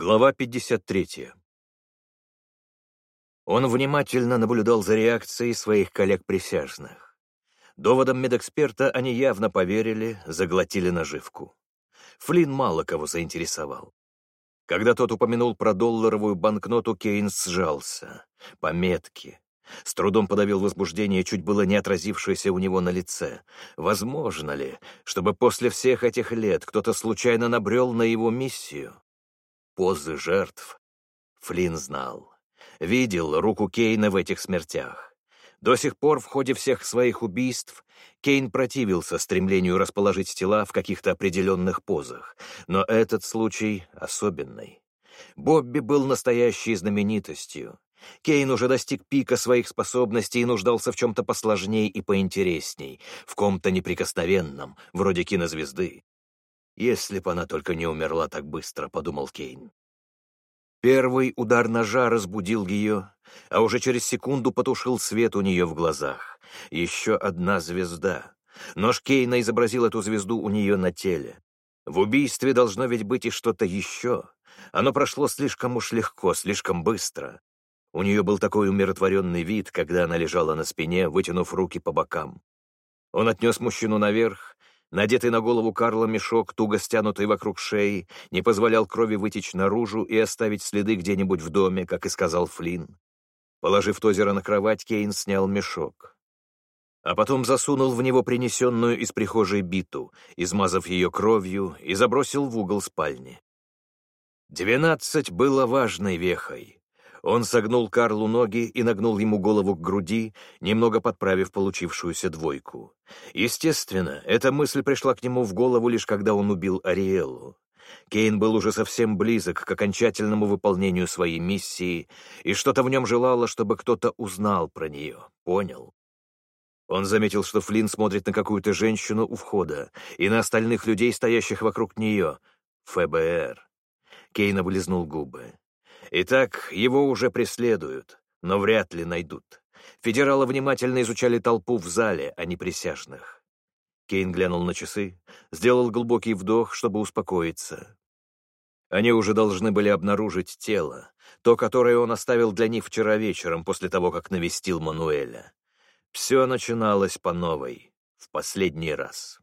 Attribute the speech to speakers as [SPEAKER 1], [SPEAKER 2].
[SPEAKER 1] Глава 53. Он внимательно наблюдал за реакцией своих коллег-присяжных. Доводам медэксперта они явно поверили, заглотили наживку. Флинн мало кого заинтересовал. Когда тот упомянул про долларовую банкноту, Кейнс сжался. Пометки. С трудом подавил возбуждение, чуть было не отразившееся у него на лице. Возможно ли, чтобы после всех этих лет кто-то случайно набрел на его миссию? Позы жертв. Флинн знал. Видел руку Кейна в этих смертях. До сих пор в ходе всех своих убийств Кейн противился стремлению расположить тела в каких-то определенных позах, но этот случай особенный. Бобби был настоящей знаменитостью. Кейн уже достиг пика своих способностей и нуждался в чем-то посложней и поинтересней, в ком-то неприкосновенном, вроде кинозвезды. «Если б она только не умерла так быстро», — подумал Кейн. Первый удар ножа разбудил ее, а уже через секунду потушил свет у нее в глазах. Еще одна звезда. Нож Кейна изобразил эту звезду у нее на теле. В убийстве должно ведь быть и что-то еще. Оно прошло слишком уж легко, слишком быстро. У нее был такой умиротворенный вид, когда она лежала на спине, вытянув руки по бокам. Он отнес мужчину наверх. Надетый на голову Карла мешок, туго стянутый вокруг шеи, не позволял крови вытечь наружу и оставить следы где-нибудь в доме, как и сказал Флинн. Положив Тозера на кровать, Кейн снял мешок. А потом засунул в него принесенную из прихожей биту, измазав ее кровью, и забросил в угол спальни. Двенадцать было важной вехой. Он согнул Карлу ноги и нагнул ему голову к груди, немного подправив получившуюся двойку. Естественно, эта мысль пришла к нему в голову лишь когда он убил Ариэлу. Кейн был уже совсем близок к окончательному выполнению своей миссии, и что-то в нем желало, чтобы кто-то узнал про нее, понял. Он заметил, что Флинн смотрит на какую-то женщину у входа и на остальных людей, стоящих вокруг нее. ФБР. Кейн облизнул губы. Итак, его уже преследуют, но вряд ли найдут. Федералы внимательно изучали толпу в зале, а не присяжных. Кейн глянул на часы, сделал глубокий вдох, чтобы успокоиться. Они уже должны были обнаружить тело, то, которое он оставил для них вчера вечером, после того, как навестил Мануэля. Все начиналось по новой, в последний раз.